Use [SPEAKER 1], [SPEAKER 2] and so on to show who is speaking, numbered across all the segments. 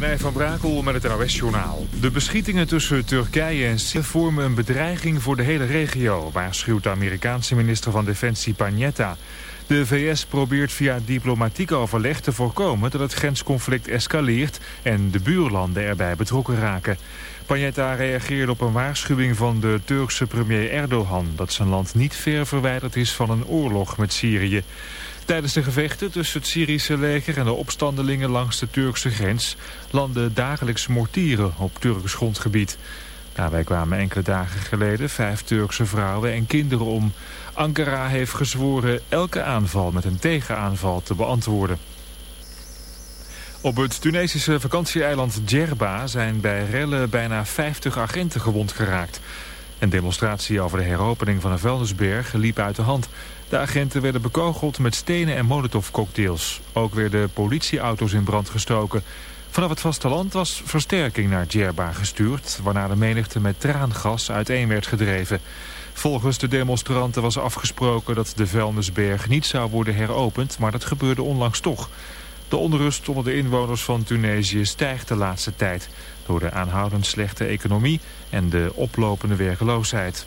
[SPEAKER 1] René van Brakel met het NOS-journaal. De beschietingen tussen Turkije en Syrië vormen een bedreiging voor de hele regio... waarschuwt de Amerikaanse minister van Defensie Panetta. De VS probeert via diplomatiek overleg te voorkomen dat het grensconflict escaleert... en de buurlanden erbij betrokken raken. Panetta reageerde op een waarschuwing van de Turkse premier Erdogan... dat zijn land niet ver verwijderd is van een oorlog met Syrië. Tijdens de gevechten tussen het Syrische leger en de opstandelingen langs de Turkse grens landen dagelijks mortieren op Turks grondgebied. Daarbij kwamen enkele dagen geleden vijf Turkse vrouwen en kinderen om. Ankara heeft gezworen elke aanval met een tegenaanval te beantwoorden. Op het Tunesische vakantieeiland Djerba zijn bij rellen bijna 50 agenten gewond geraakt. Een demonstratie over de heropening van een vuilnisberg liep uit de hand. De agenten werden bekogeld met stenen en molotovcocktails. Ook werden politieauto's in brand gestoken. Vanaf het vasteland was versterking naar Djerba gestuurd... waarna de menigte met traangas uiteen werd gedreven. Volgens de demonstranten was afgesproken dat de vuilnisberg niet zou worden heropend... maar dat gebeurde onlangs toch. De onrust onder de inwoners van Tunesië stijgt de laatste tijd... door de aanhoudend slechte economie en de oplopende werkloosheid.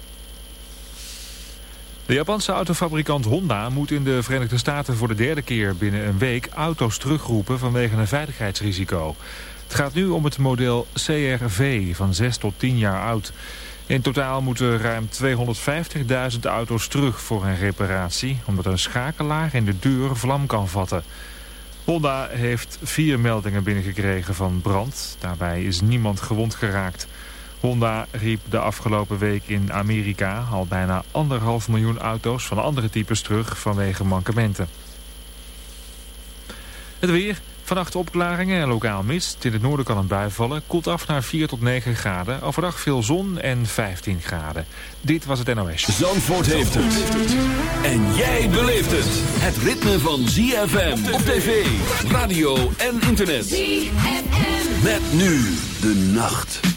[SPEAKER 1] De Japanse autofabrikant Honda moet in de Verenigde Staten voor de derde keer binnen een week auto's terugroepen vanwege een veiligheidsrisico. Het gaat nu om het model CRV van 6 tot 10 jaar oud. In totaal moeten ruim 250.000 auto's terug voor een reparatie... omdat een schakelaar in de deur vlam kan vatten. Honda heeft vier meldingen binnengekregen van brand. Daarbij is niemand gewond geraakt. Honda riep de afgelopen week in Amerika al bijna anderhalf miljoen auto's van andere types terug vanwege mankementen. Het weer. Vannacht opklaringen en lokaal mist. In het noorden kan een bui vallen. Koelt af naar 4 tot 9 graden. Overdag veel zon en 15 graden. Dit was het NOS.
[SPEAKER 2] Zandvoort heeft het. En jij beleeft het. Het ritme van ZFM op tv, radio en internet. ZFM. Met nu de nacht.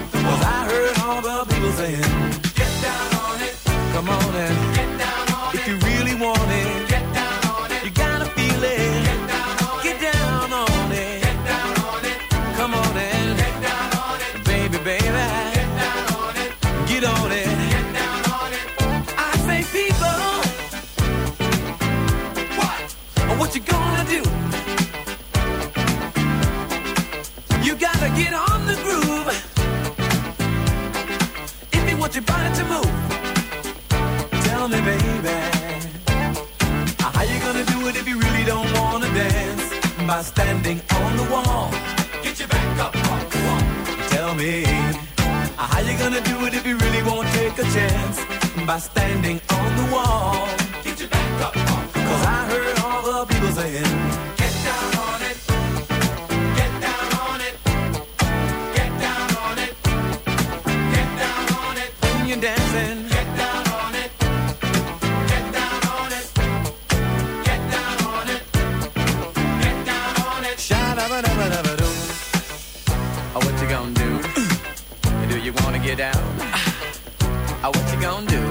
[SPEAKER 3] by standing on the wall. Get your back up off the wall. Tell me, how you gonna do it if you really won't take a chance? By standing on the wall. Get your back up off the wall. Cause I heard all the people saying, gonna do?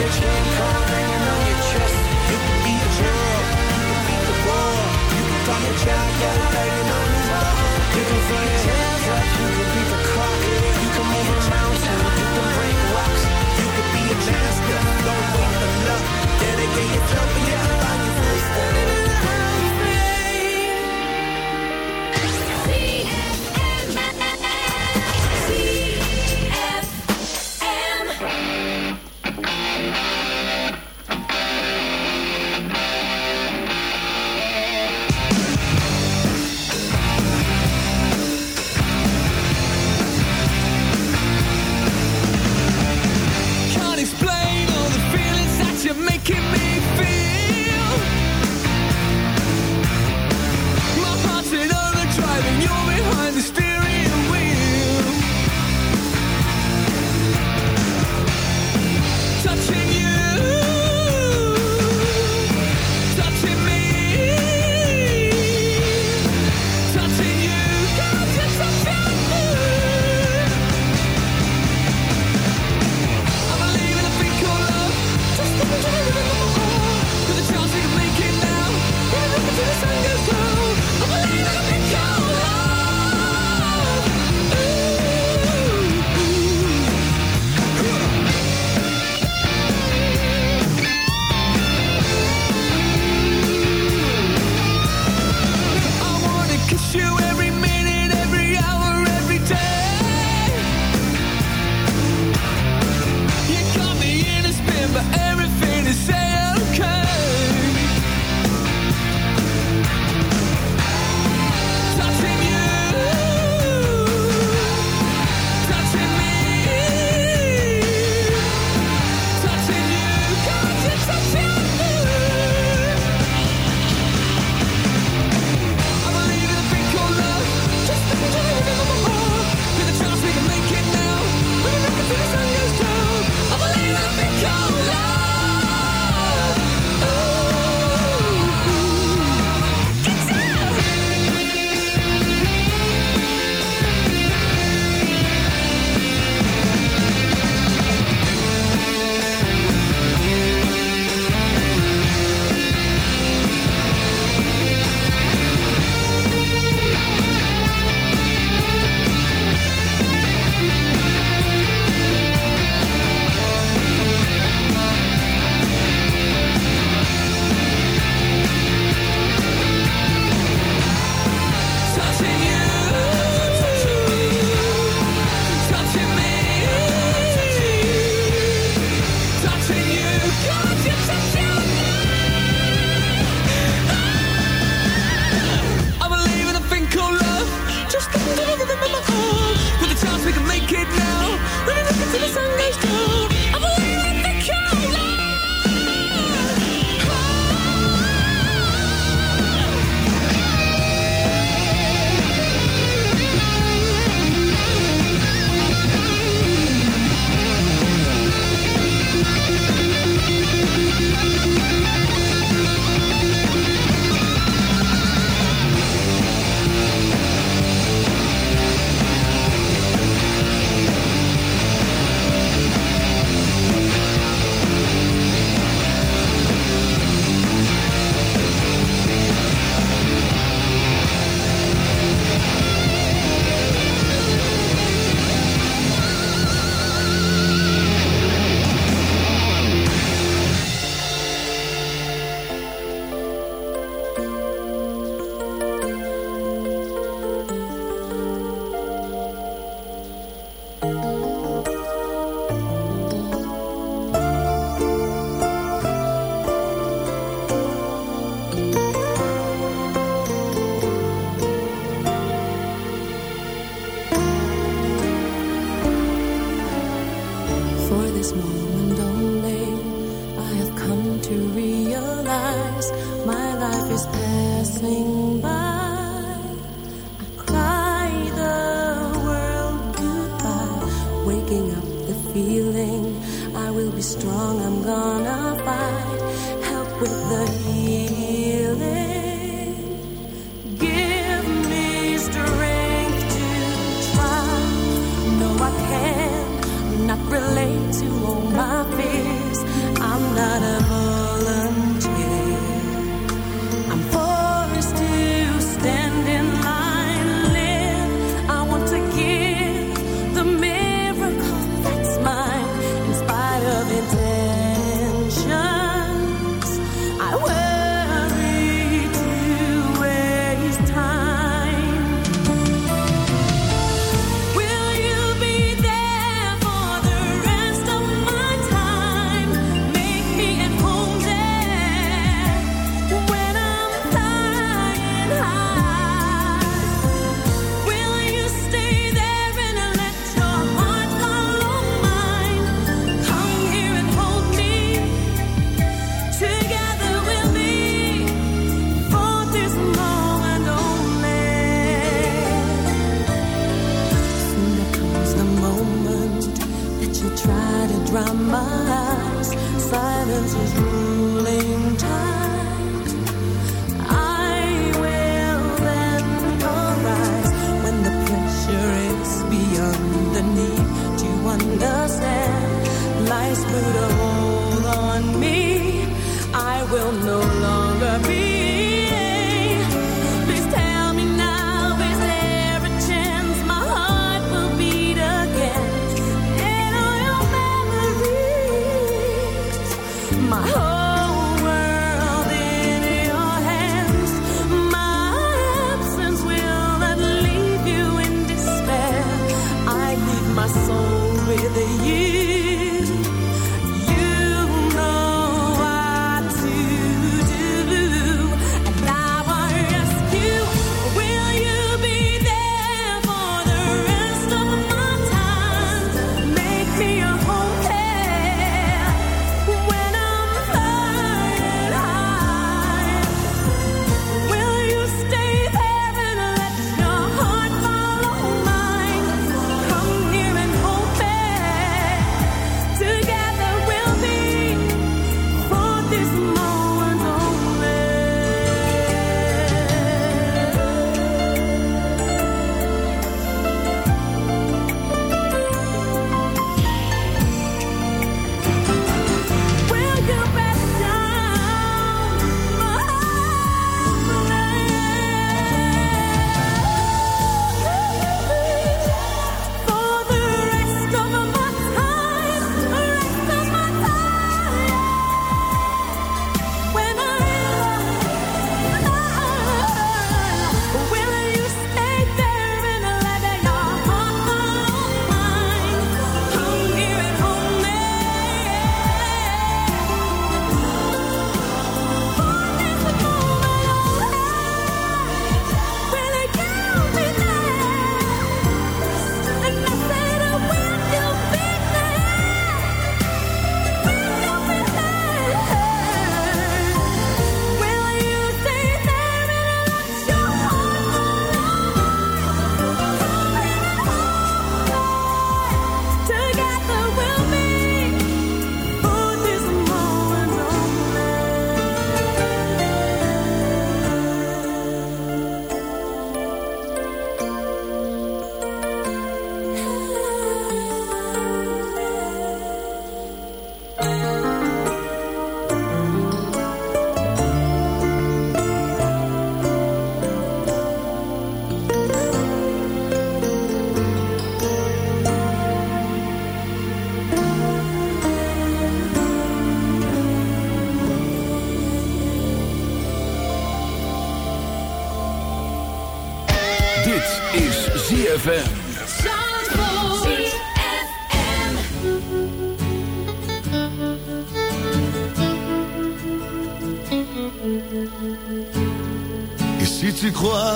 [SPEAKER 4] that you. come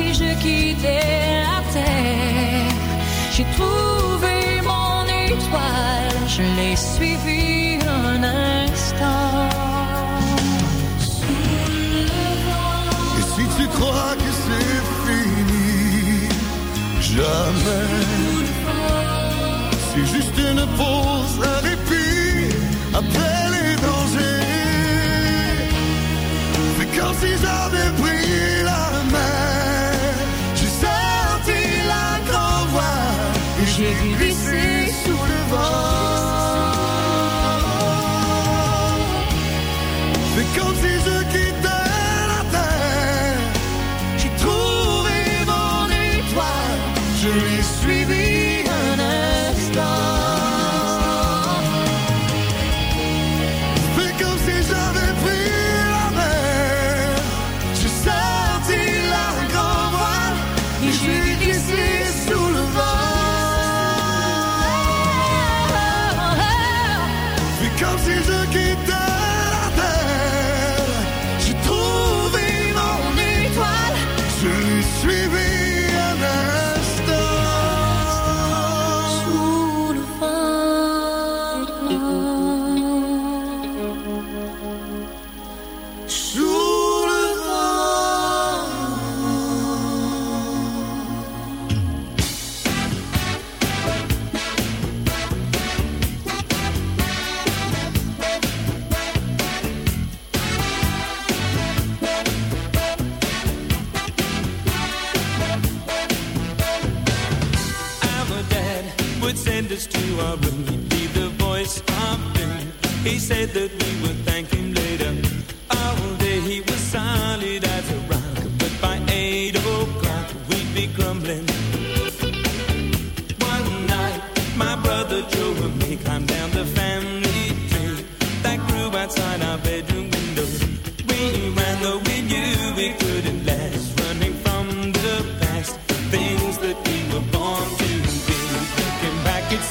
[SPEAKER 4] Si je quittais la terre. J'ai trouvé mon étoile, je l'ai suivi un instant.
[SPEAKER 5] Et si tu crois que c'est fini, jamais. C'est juste une pause, un répit après les dangers. Fais comme si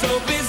[SPEAKER 6] so
[SPEAKER 7] busy